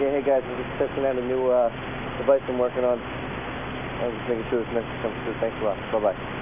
Yeah, hey guys, I'm just testing out a new uh, device I'm working on. I'm just making sure this message comes through. Thanks a lot. Bye-bye.